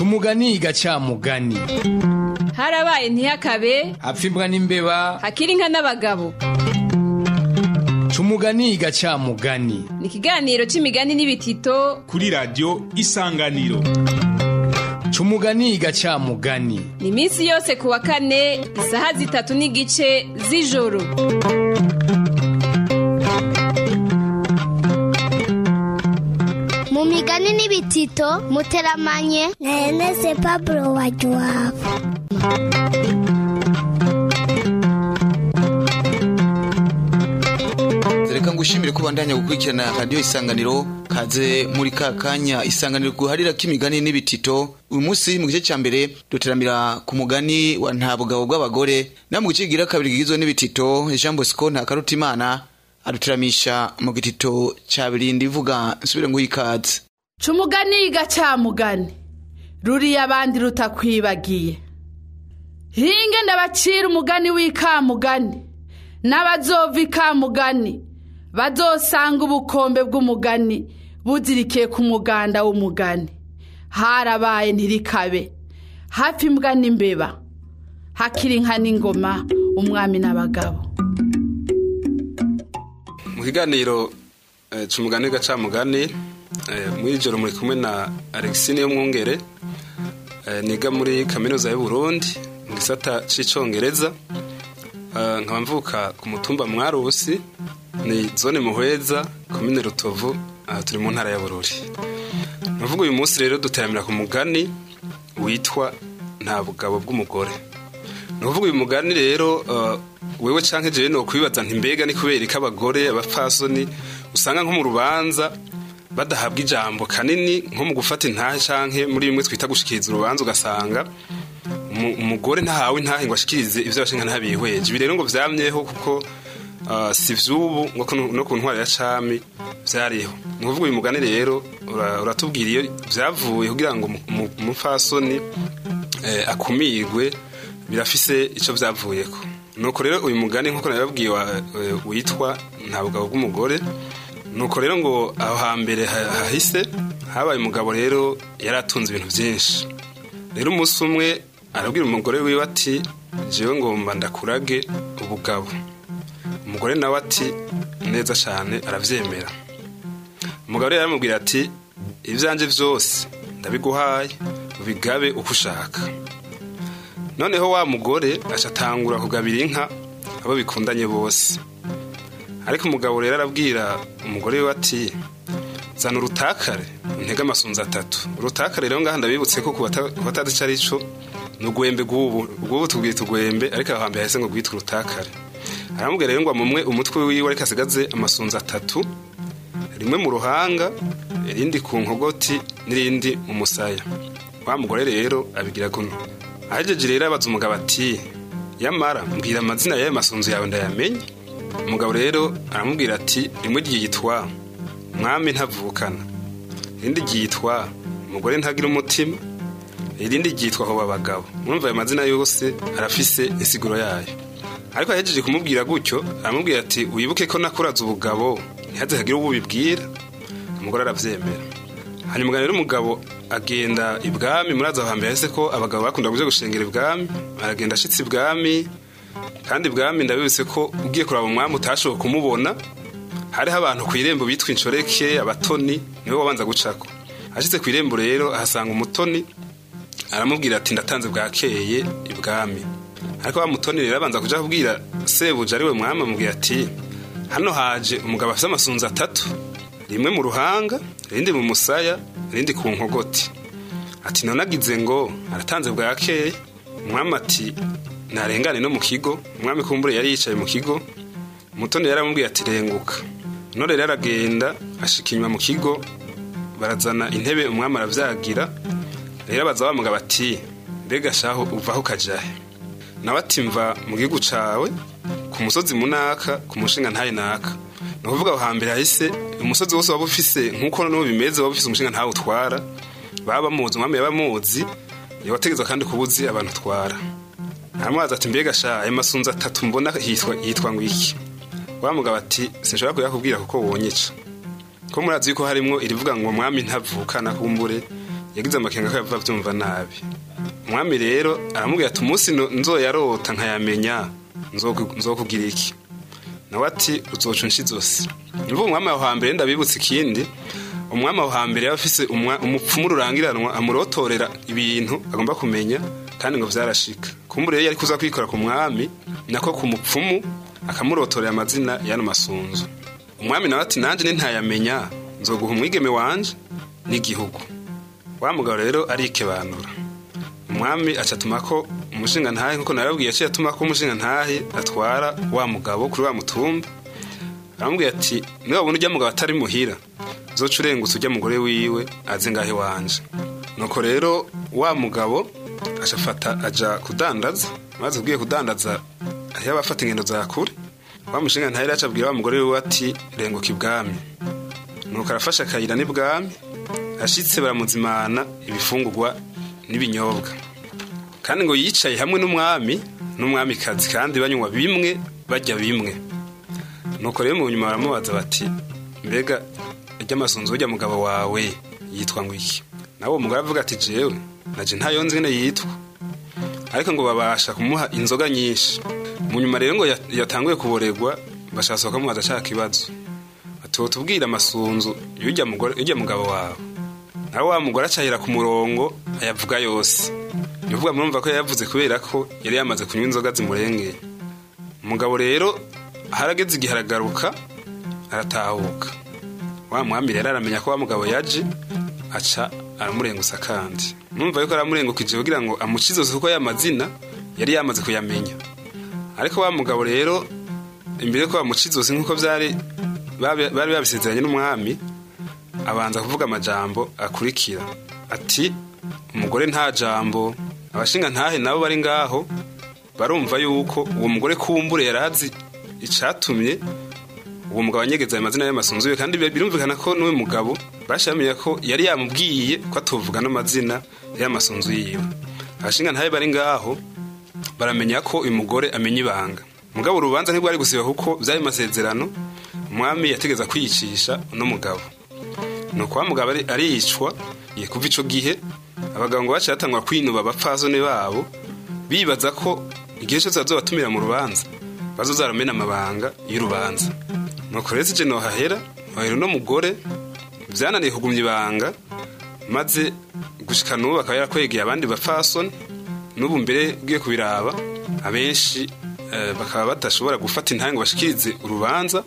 umugani gacamugani harabaye ntihakabe. Hapfa imbwa n'imbeba. Hakiri inka n'abagabo. Umugani gacamugani ni ikiganiro c'imigani n'ibitito. Kuri radiyo isanganiro. Umugani gacamugani ni iminsi yose ku wa kane isaha zitatu n'igice z'ijoro. Mu migani n'ibitito muteramanye. Na Ernest Pablo Wajuwabo reka ngushimire ko bandanya gukurikirana radiyo isanganiro kaze muri ka kanya. Isanganiro guharira k'imigani n'ibitito. Uyu munsi mu gice cya mbere duteramira ku mugani wa nta bugabo bw'abagore na mu gice kigira kabiri kigizwe n'ibitito. Jean bosco ntakarutimana aduteramisha mu gitito cya birindi ivuga nsubire ngo ikaze. Cumugani gacamugani ruriya abandi rutakwibagiye. Hinge ndabacira umugani w'ikamugani n'abazova ikamugani bazosanga ubukombe bw'umugani buzirikiye ku muganda w'umugani. Harabaye ntirikabe. Hafi imbwa n'imbeba. Hakiri inka n'ingoma umwami n'abagabo. Mu kiganiro cy'umugani gacamugani muri ijoro muri kumwe na alexine y'umwungere niga muri kaminuza y'u Burundi mu gisata cy'icyongereza nkaba mvuka ku mutumba mwarusi ni zone muhweza komine rutovu aha turi mu ntara ya bururi. Navuga uyu munsi rero duteramira ku mugani witwa nta bugabo bw'umugore. Ni ukuvuga uyu mugani rero wewe cyangwa jewe ni ukwibaza mbega ni kubera ko abagore abapfasoni usanga nko mu rubanza badahabwa ijambo kanini nko mu gufata intahe muri bimwe twita gushikiriza urubanza ugasanga umugore ntahawe intahe ngo ashikirize ibyo bashinga ntabihweje ibi rero ngo byamyeho kuko si vy'ubu no ku ntwari ya cami vyariho. Ni ukuvuga uyu mugani rero uratubwira iyo vyavuye kugira ngo umupfasoni akumirwe birafise ico vyavuyeko. Nuko rero uyu mugani nk'uko nabibabwiye witwa nta bugabo bw'umugore nuko rero ngo aho hambere hahise habaye umugabo rero yari atunze ibintu byinshi. Rero umunsi umwe arabwira umugore wiwe ati jewe ngomba ndakurage ubugabo. Umugore nawe ati neza cyane arabyemera umugabo rero aramubwira ati ibyanjye byose ndabiguhaye ubigabe uko ushaka. Noneho wa mugore ashatangura kugabira inka abo bikundanye bose. Ariko umugabo rero arabwira umugore we ati zana urutakare. Ntega amasunzu atatu. Urutakare rero ngaha ndabibutse ko icyo ari cyo ni ugwembe rw'ubu rw'ubu tubwita ugwembe ariko aho hambere hahise ngo rwitwe urutakare. Aramubwira rero ngo amumwe umutwe wiwe ariko asigaze amasunzu atatu rimwe mu ruhanga irindi ku nkogoti n'irindi mu musaya. Wa mugore rero abigira guno ahejeje rero abaza umugabo ati yamara mbwira amazina y'ayo masunzu yawe ndayamenye umugabo rero aramubwira ati rimwe ryitwa mwami ntavukana. Irindi ryitwa umugore ntagira umutima. Irindi ryitwa hoba abagabo. Mwumva ayo mazina yose arafise insiguro yayo. Ariko ahejeje kumubwira gutyo aramubwira ati wibuke ko nakuraza ubugabo ntihaze hagire uwo ubibwira. Umugore arabyemera hanyuma rero umugabo agenda ibwami muraza aho hambere hahise ko abagabo bakunda kuja gushengera ibwami aragenda ashitse ibwami kandi ibwami ndabibutse ko ugiye kuraba umwami utashoboye kumubona hariho abantu ku irembo bitwa inshoreke abatoni ni we wabanza gucako. Ashitse ku irembo rero ahasanga umutoni aramubwira ati ndatanze bwakeye ibwami. Ariko wa mutoni rero abanza kuja kubwira sebuja ari we mwami amubwira ati hano haje umugabo afite amasunzu atatu rimwe mu ruhanga irindi mu musaya irindi ku nkogoti. Ati none agize ngo aratanze bwakeye umwami ati ntarengane no mu kigo. Umwami kumbure yari yicaye mu kigo. Umutoni yaramubwiye ati renguka. None rero aragenda ashika inyuma mu kigo. Barazana intebe umwami aravyagira. Rero abaza wa mugabo ati mbega shaho uvaho ukajahe? Nawe ati mva mu gihugu cawe ku musozi munaka ku mushinga ntaye naka. Ni ukuvuga aho hambere hahise umusozi wose waba ufise nk'uko n'ubu bimeze waba ufise umushinga ntawe utwara. Baba bamuzi umwami yaba amuzi yawategezwa kandi kubuzi abantu utwara. Aramubaza ati mbega sha ayo masunzu atatu mbona yitwa ngo iki wa mugabo ati sinshobora kuyakubwira kuko wonyica ko murazi yuko harimwo irivuga ngo umwami ntavukana kumbure yagize amakenga ko yava byumva nabi. Umwami rero aramubwira ati umunsi nzoyarota nkayamenya nzoku- nzokugira iki? Nawe ati uzoca unshi izosi nivuga umwami aho hambere ndabibutsa ikindi umwami aho hambere yaba afise umupfumu rurangiranwa amurotorera ibintu agomba kumenya kandi ngo vyarashika. Kumbure rero yari kuza kwikora ku mwami nako ku mupfumu akamurotorera amazina y'ano masunzu. Umwami nawe ati nanje ntayamenya nzoguha umwigeme wanje n'igihugu. Wa mugabo rero arikebanura. Umwami acatuma ko umushinga ntahe nk'uko narabwiye yaciye atuma ko umushinga ntahe atwara wa mugabo kuri wa mutumba aramubwira ati niba wabona ujya mugabo atari muhira zoca urengutse ujya mugore wiwe aze ngahe wanje? Nuko rero wa mugabo ashafata aja kudandaza. Maze ubwiye kudandaza hariho abafata ingendo za kure. Wa mushinga ntahe rero acabwira wa mugore wiwe ati renguka ibwami nuko arafasha akayira n'ibwami ashitse baramuzimana ibifungurwa n'ibinyobwa. Kandi ngo yicaye hamwe n'umwami n'umwamikazi kandi banywa bimwe bajya bimwe. Nuko rero mu nyuma baramubaza bati mbega ijya amasunzu ujya mugabo wawe? Yitwa ngo iki nawe uwo mugabo avuga ati jewe. Ntayo nzi nyine yitwa. Ariko ngo babasha kumuha inzoga nyinshi. Mu nyuma rero ngo ya- yatanguye kuboregwa bashaka bakamubaza ashaka ikibazo ati tubwire amasunzu y'ujya mugabo wawe. Nawe wa mugore acahira ku murongo ayavuga yose. Bivuga murumva ko yayavuze kubera ko yari yamaze kunywa inzoga zimurengeye. Umugabo rero harageze igihe aragaruka aratahuka. Wa mwami rero aramenya ko wa mugabo yaje aca aramurengutsa kandi. Numva yuko aramurengukije kugira ngo amukize kuko ya mazina yari yamaze kuyamenya. Ariko wa mugabo rero imbere ko bamukize nk'uko byari bari babisezeranye n'umwami abanza kuvuga amajambo akurikira. Ati umugore nta jambo abashinga ntahe nabo bari ngaho barumva yuko uwo mugore kumbure yarazi icatumye uwo mugabo anyegeza ayo mazina y'amasunzu kandi birumvikana ko n'uwo mugabo bashamenya ko yari yamubwiye ko atovuga n'amazina y'amasunzu yiwe. Abashinga ntahe bari ngaho baramenya ko uyu mugore amenya ibanga. Mugabo urubanza ntibwari gusiba kuko byari masezerano umwami yategeza kwiyicisha uno mugabo. Nuko wa mugabo ari- aricwa ye kuva ico gihe abagabo ngo baciye batangwa kwinuba abapfasoni babo bibaza ko igihe cyose bazobatumira mu rubanza bazoza baramena amabanga y'urubanza. Nuko rero ije nohahera nohera uno mugore vyananiye kugumya ibanga maze gushika n'ubu akaba yarakwegeye abandi bapfasoni n'ubu mbere ugiye kubiraba abenshi eh, bakaba badashobora gufata intange bashikirize urubanza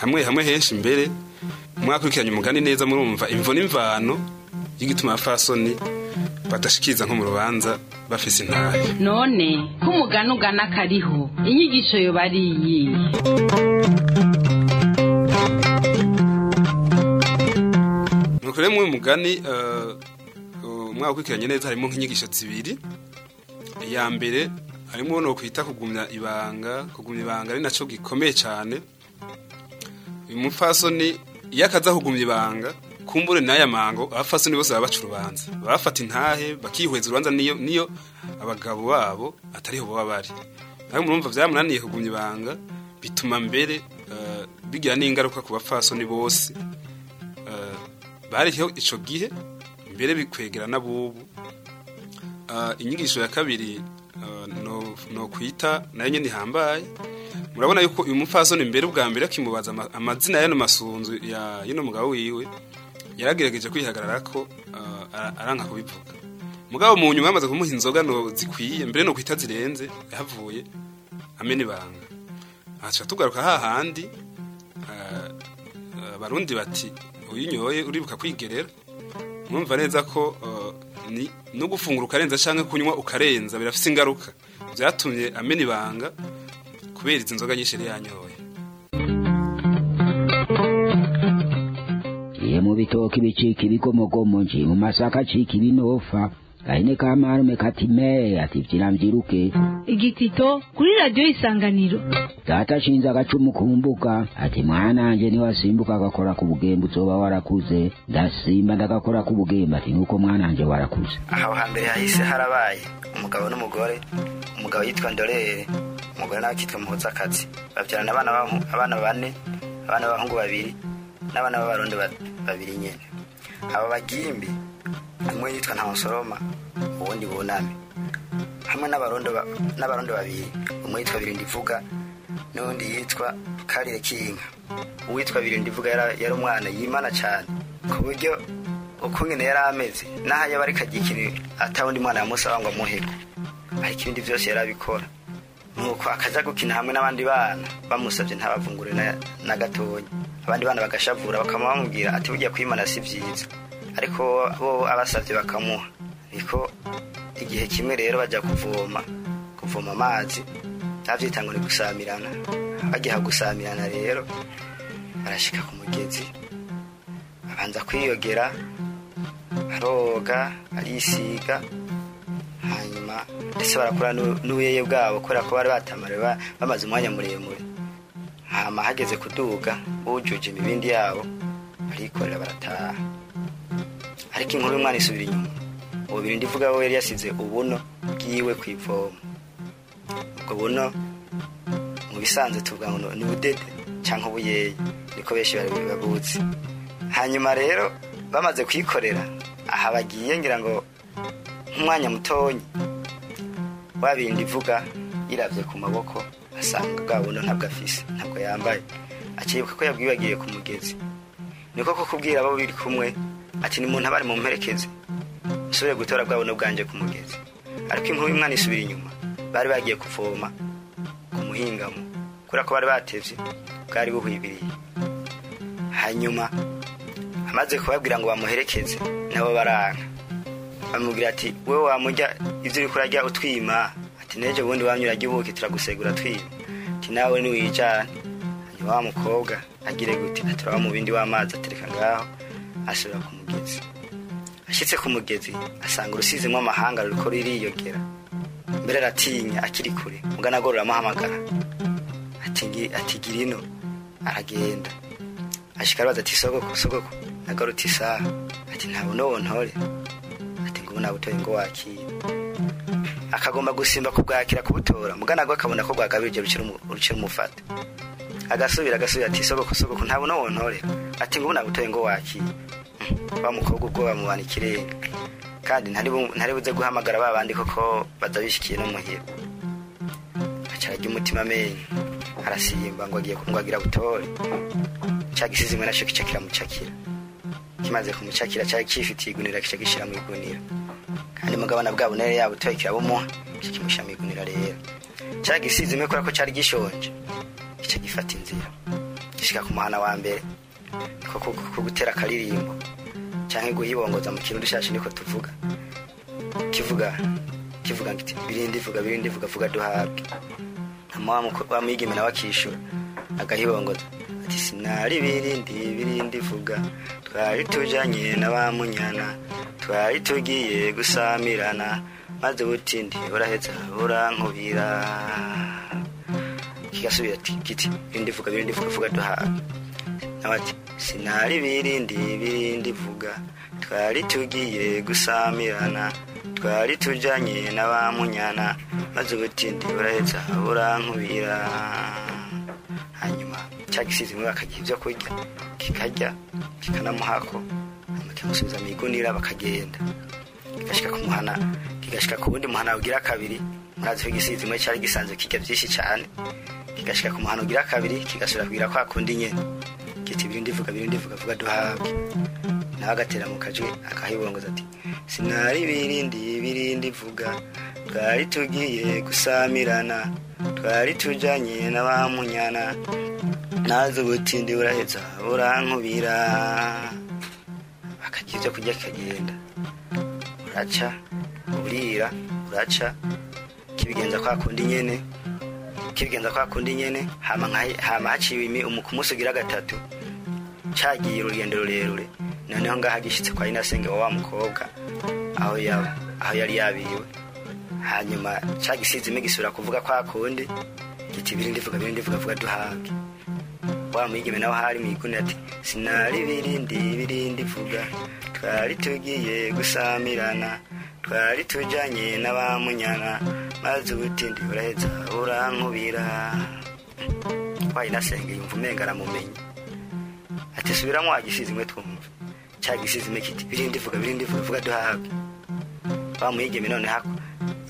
hamwe hamwe henshi mbere mwakurikiranye umugani neza murumva imvo n'imvano y'igituma abafasoni badashikiriza nko mu rubanza bafise intahe none ko umugani ugana kariho inyigisho yoba ari iyihe rero mw'uyu mugani eh, umwaka ukurikiranye neza harimo nk'inyigisho zibiri. Iya mbere harimo no kwita kugumya ibanga kugumya ibanga ari naco gikomeye cyane uyu mupfasoni iyo akaza kugumya ibanga kumbure n'aya mango abapfasoni bose baba baca urubanza. Bafata intahe bakihweza urubanza niyo niyo abagabo babo atariho baba bari. Nawe murumva vyamunaniye kugumya ibanga bituma mbere eh, bigira n'ingaruka ku bapfasoni bose. eh, bariho ico gihe mbere bikwegera n'abubu. Ah, inyigisho ya kabiri ah, no, no kwita na yo nyene ihambaye. Murabona yuko uyu mupfasoni mbere ubwa mbere akimubaza ama- amazina y'ano masunzu ya y'ino mugabo wiwe yaragerageje kwihagarara ko ah, ara- aranka kubivuga. Mugabo mu nyuma yamaze kumuha inzoga zikwiye mbere no kwita zirenze yahavuye amena ibanga. Aca tugaruka hahandi ah, ah, abarundi bati uyinyoye uribuka kwigerera mwumva neza ko uh, no gufungura ukarenza canke kunywa ukarenza birafise ingaruka. Vyatumye amena ibanga kubera izi nzoga nyinshi yari yanyoye. Mu bitoki bicika ibigomogomo nje mu masaka acika ibinofa gahene ka marume kati me ati vyira mvyiruke igitito kuri radiyo isanganiro. Data ashinze agacumu ku mbuga ati mwananje niwasimbuka agakora ku bugembe uzoba warakuze. Ndasimba ndagakora ku bugembe ati nuko mwananje warakuze. Aho hambere hahise harabaye. Umugabo n'umugore umugabo yitwa ndorere umugore nawe akitwa muhuzakazi babyarana abana abana bane abana b'abahungu babiri n'abana b'abarundi ba- babiri nyene. Abo bagimbi umwe yitwa ntamusoroma uwundi buname hamwe n'abarundi ba- n'abarundi babiri umwe yitwa birindivuga n'uwundi yitwa karire kinka. Uwitwa birindivuga yari yari umwana yimana cyane ku buryo ukungene yari ameze n'aho yaba agira ikintu atawundi mwana yamusaba ngo amuheko ariko ibindi byose yari abikora. Nuko akaja gukina hamwe n'abandi bana bamusabye ntabavungure na, gatonya abandi bana bagashavura bakama bamubwira ati burya kwimana si vyiza ariko bo abasavye bakamuha. Niko igihe kimwe rero bajya kuvoma kuvoma amazi navyita ngo ni gusamirana. Bagiha gusamirana rero barashika ku mugezi abanza kwiyogera aroga arisiga hanyuma ese barakora nu- n'ubuyeye bwabo kubera ko bari batamare ba- bamaze umwanya muremure. Hama hageze kuduga bujuje imibindi yabo barikorera barataha. Ariko inkuru y'umwana isubira inyuma. Ubu birindi ivuga we yari yasize ubuno bwiwe ku ivomo. Ubwo buno mu bisanzwe tuvuga ngo ni ubudede cyangwa ubuyeye niko benshi babuzi hanyuma rero bamaze kuyikorera aha bagiye ngira ngo nk'umwanya mutonyi. Wabindi ivuga yiravye ku maboko asanga bwa buno ntabwo afise ntabwo yambaye. Akibuka ko yabwiwe agiye ku mugezi. Niko ko kubwira abo biri kumwe ati ni muntu abari mu mperekeze nsubire gutora bwa buno bwanje ku mugezi. Ariko inkuru y'umwana isubira inyuma. Bari bagiye kuvoma ku muhingamo. Kubera ko bari batevye bwari buhwibiriye hanyuma amaze kubabwira ngo bamuherekeze nabo baranka bamubwira ati wowe wamurya ibyo uri kurarya utwima? Ati neje ubundi wamye urarya ubuki turagusegura twima. Ati nawe niwijana hanyuma wa mukobwa agire gute? Aturaba mu bindi w'amazi atereka ngaho asubira ku mugezi ashyitse ku mugezi asanga urusizemo amahanga ruriko ririyogera mbere aratinya akiri kure mugana agoro ruramuhamagara ati ngi- ati gira ino. Aragenda. Ashika arabaza ati sogoko sogoko nagaruta isaha. Ati ntabwo nowontore ati ngo ubu nabutoye ngo wakira akagomba gusimba kubwakira kubutora. Mugana gwe akabona ko bwagabirije rukira umufata agasubira agasubira ati sogoko sogoko ntabwo nowontorera ati ngo ubu nabutoye ngo wakira Hmm, wa mukobwa ubwo bamubana kandi ntari bu- ntari buze guhamagara ba bandi koko baza bishikiye no muhira acararya umutima amenyo. Arasimba ngo agiye ngo agira butore. Ca gisizi imwe naco kica kiramucakira. Kimaze kumucakira cari cifitiye igunira kica gishira mu igunira. Kandi mugabana bwabo na yo yabutoye kirabumuha kica kimushyira mu igunira rero. Ca gisizi imwe kubera ko cari gishonje. Kica gifata inzira. Gishika ku muhana wa mbere. Ko gutera akaririmbo. Canke guhibongoza mu kintu dushashi niko tuvuga. Kivuga kivuga ngiti birindi vuga birindi vuga vuga duhabwe. Wa mwigeme nawe akishura. Agahibongoza. Ati sinari birindi birindi vuga twari tujanye na ba munyana. Twari tugiye gusamirana. Maze butindi buraheza burankubira. Kigasubira kiti birindi vuga birindi vuga vuga duhabwe. Ati sinari birindi birindi vuga twari tugiye gusamirana twari tujanye na ba munyana maze ubutindi buraheza burankubira hanyuma cya gisizi muri bakagira ibyo kurya kikarya kikanamuhako hanyuma kimusubiza mu igunira bakagenda. Kigashika ku muhana kigashika ku wundi muhana ugira kabiri. Murazi ko igisizi kimwe cyari gisanzwe kirya byinshi cyane. Kigashika ku muhana ugira kabiri kigasubira kugira kwa kundi nyene kiti birindi vuga birindi vuga duhabwe nawe agatera mu kajwi akahibongoza ati sinari birindi birindi vuga twari tugiye gusamirana twari tujanye na ba munyana naze ubutindi buraheza burankubira. Akagira ibyo kurya kikagenda. Uraca urira uraca kibigenza kwa kundi nyene kibigenza kwa kundi nyene hama haciwe imi umu- ku munsi ugira gatatu cagiye urugendo rurerure. Noneho ngaho gishitse kwa inasenge wa wa mukobwa aho yari yabiwe. Hanyuma imwe gisubira kuvuga kwa kundi giti birindi vuga birindi vuga vuga duhabwe wa mwigeme nawe hari mwiguni ati sinari birindi birindi vuga twari tugiye gusamirana twari tujanye na ba munyana maze ubutindi uraheza urankubira wayinasenge yumva umenga aramumenye. Ati subiramo wagisize imwe twumva. Cya gisize imwe kiti. Birindi vuga birindi vuga vuga duhabwe wamuyigeme none hako.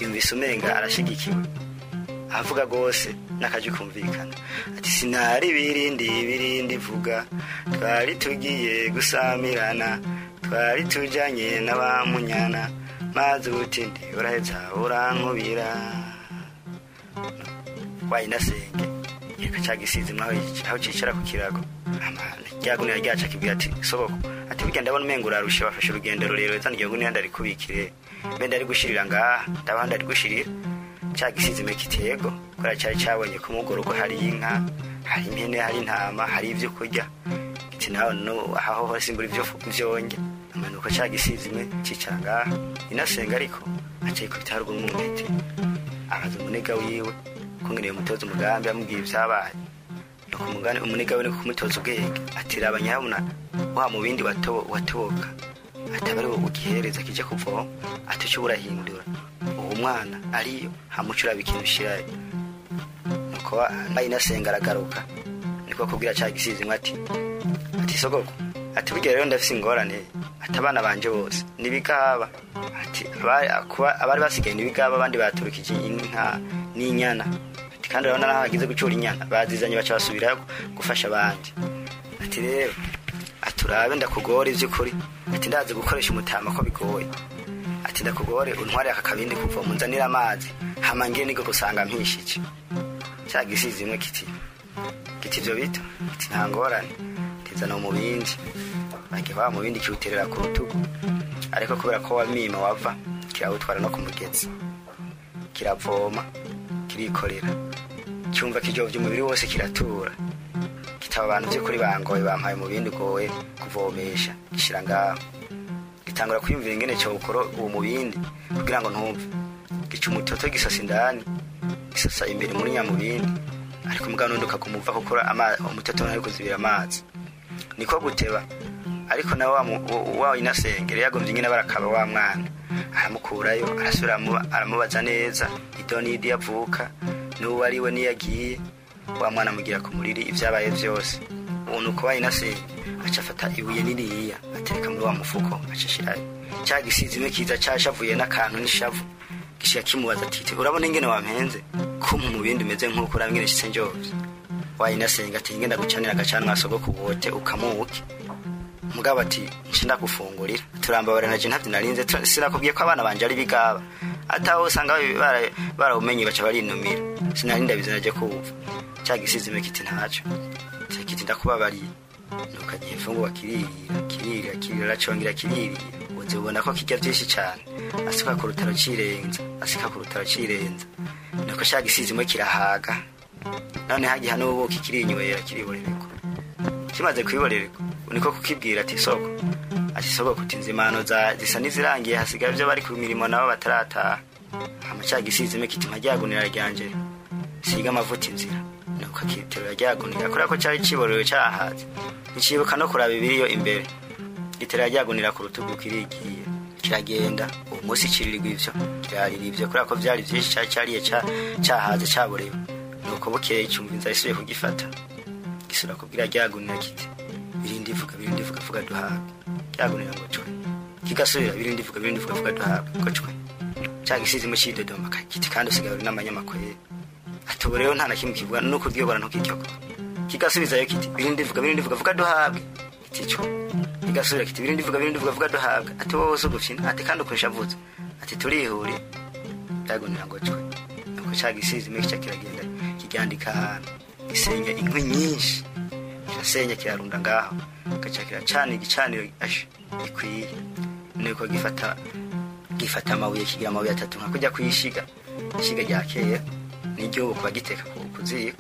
Yumvise umenga arashigikiwe. Avuga rwose n'akaji kumvikana. Ati sinari birindi birindi vuga twari tugiye gusamirana. Twari tujanye n'abamunyana maze ubutindi uraheza urankubira wayinasenge. Cagisize mwaho aho cicara ku kirago. Ryagunira ryaca kibwira ati soboko ati burya ndabona umenga urarusha wafashe urugendo rurerure zana iryo gunira ndarikubikire mbe ndari gushirira ngaha ndabaho ndari gushirira. Cagisize me kitego kubera cari cabonye ku mugorogo hari inka hari impene hari intama hari ivyo kurya. Nawe aho hose simbura ivyo vyonge amanuko cagisize imwe cicara ngaha inasenga ariko aca yikubita haruguru mu ntete abaza umunega wiwe. Kungeneye umutoza umugambi amubwiye ibyabaye. Nuko we ni kumutoza ubwenge. Ati raba nyabuna wa mu bindi watobo- watoboka. Ati aba ari wowe ugihereza kije kuvoma ati uco urahindura uwo mwana ariyo hamuca uraba ikintu ushirayo nuko wa- ayinasenga aragaruka. Niko kubwira ca gisizimwe ati ati sogoko ati burya rero ndafise ingorane ati abana banje bose nibigaba ati abari basigaye nibigaba abandi baturukije inka n'inyana. Kandi urabona naho hagize gucura inyana bazizanye baca basubirayo gufasha abandi. Ati rero ati urabe ndakugore ivy'ukuri. Ati ndazi gukoresha umutama ko bigoye. Ati ndakugore untware aka kabindi kuvoma unzanire amazi. Hama ngiye nigo gusanga mpishije. Cya gisizi imwe kiti kiti ivyo bito kiti nta ngorane. Mu bindi. Bagiye wa mu bindi kiwuterera ku rutugu. Ariko kubera ko wamima wava kirawutwara no ku mugezi. Kiravoma kirikorera. Cyumva kijovye umubiri wose kiratura. Kitaba abantu vy'ukuri bangoye bampaye mu bindi ugoye kuvomesha. Gishira ngaho. Gitangura kwiyumvira ingene cokora uwo mu bindi kugira ngo ntumve. Gica umutoto gisasa indani gisasa imbere muri nyamubindi ariko umugabo nundi ukagumuva kuko umutoto ntari kuzibira amazi. Niko guteba ariko nawe wa wa inasengere yagombye nyine barakaba wa mwana. Aramukurayo arasubira aramu- aramubaza neza idonidi yavuka n'uwo ari we niyagiye wa mwana amugira ku muriri ibyabaye byose. Ubu nuko wa inasenge aca afata ibuye niniya atereka muri wa mufuko aca ashirayo cya gisizi imwe kiza cashavuye n'akantu n'ishavu. Gishika kimubaza ati urabona ingene wampenze? Kumpa mu bindi umeze nk'uko ingene nshitse njovye wayinasenga ati ngenda gucanira agacana mwasogo ku bote ukamuke. Mugabo ati ndagufungurira turambabarana je ntavyo narinze sinakubwiye ko abana banje ari bigaba. Ataho usanga barawumenye baca barinumira. Sinari ndabizi naje kuwumva ca gisizime kiti ntaco. Ca kiti ndakubabariye nuko agiye imfungurwa kiririra kiririra kiririra aracongera kiririra uzi ubona ko kirya vyinshi cane. Asika ku rutaro cirenza asika ku rutaro cirenza. Nuko ca gisizime kirahaga. None hagiha n'ubuki kirinywera kiriborereko kimaze kwiborereko niko kukibwira ati soko ati soko kuti inzimano za zisa n'izirangiye hasigaye ibyo bari ku mirimo nabo batarataha. Hama ca gisizime kiti mpajyagunira ryanje siga amavuta inzira. Nuko akiterura ryagunira kubera ko cari ciborewe cahaze nicibuka no kuraba ibiriyo imbere. Gitera ryagunira ku rutugu kirigiye. Kiragenda. Uwo munsi kiririrwa ivyo. Kirarira ivyo. Kubera ko vyari vyinshi cari cariye ca- cahaze caborewe. Nuko bukeye cumva inzara isubiye kugifata. Gisura kubwira ryagunira kiti birindi vuga birindi vuga vuga duhabwe ryagunira ngo cwe kigasubira birindi vuga birindi vuga vuga duhabwe ngo cwe cagisizimo cidodoma kiti kandi usigaye uri n'amanyamakwe ati ubu rero nta na kimwe kivuga nuko uryobora ntukiryoko kigasubizayo kiti birindi vuga birindi vuga vuga duhabwe kiti cwe kigasubira kiti birindi vuga birindi vuga vuga duhabwe ati wowe uzi ugufina ati kandi ukoresha avuze ati turihuriye ryagunira ngo cwe nuko cagisizimo kica kiragenda kiryandika ahantu gisenya inkwi nyinshi kirasenya kirarunda ngaho. Gaca kiracana igicaniro gikwiye. Nuko gifata gifata amabuye kigira amabuye atatu nka kujya kuyishiga. Ishiga rya kera n'igihugu kuba giteka ku ziko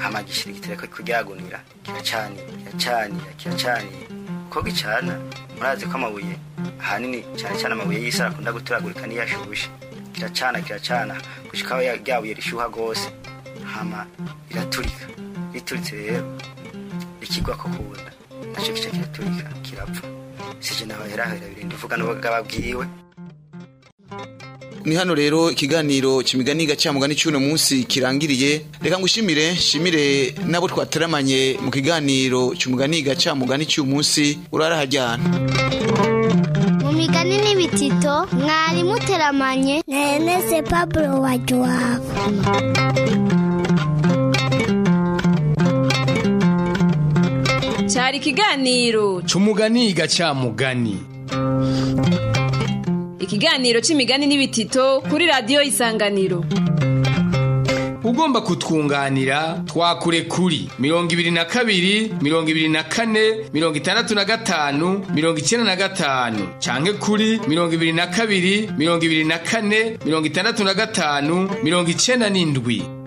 hama gishira gitereka kuryagunira. Kiracanira kiracanira kiracanira ko gicana murazi ko amabuye ahanini cyane cyane amabuye y'isara akunda guturagurika niyo ashushe. Kiracana kiracana gushika aho ya- rya buye rishuha rwose. Hama riraturika. Rituritse rero. Rikigwa ko kunda naco kica kiraturika kirapfa. Sije naho yarahera birindi uvuga n'ubwo babwiwe ni hano rero ikiganiro kimigani gacamugani cy'uno munsi kirangiriye. Reka ngushimire shimire nabo twateramanye mu kiganiro cy'umugani gacamugani cy'uyu munsi. Urarahajyana. Mu migani n'ibitito mwari muteramanye. Na Ernest Pablo Wajuwabo cyari ikiganiro. C'umugani gacamugani ikiganiro c'imigani n'ibitito kuri radiyo isanganiro. Ugomba kutwunganira twakure kuri. Mirongo ibiri na kabiri mirongo ibiri na kane mirongo itandatu na gatanu mirongo icyenda na gatanu. Canke kuri. Mirongo ibiri na kabiri mirongo ibiri na kane mirongo itandatu na gatanu mirongo icyenda n'indwi.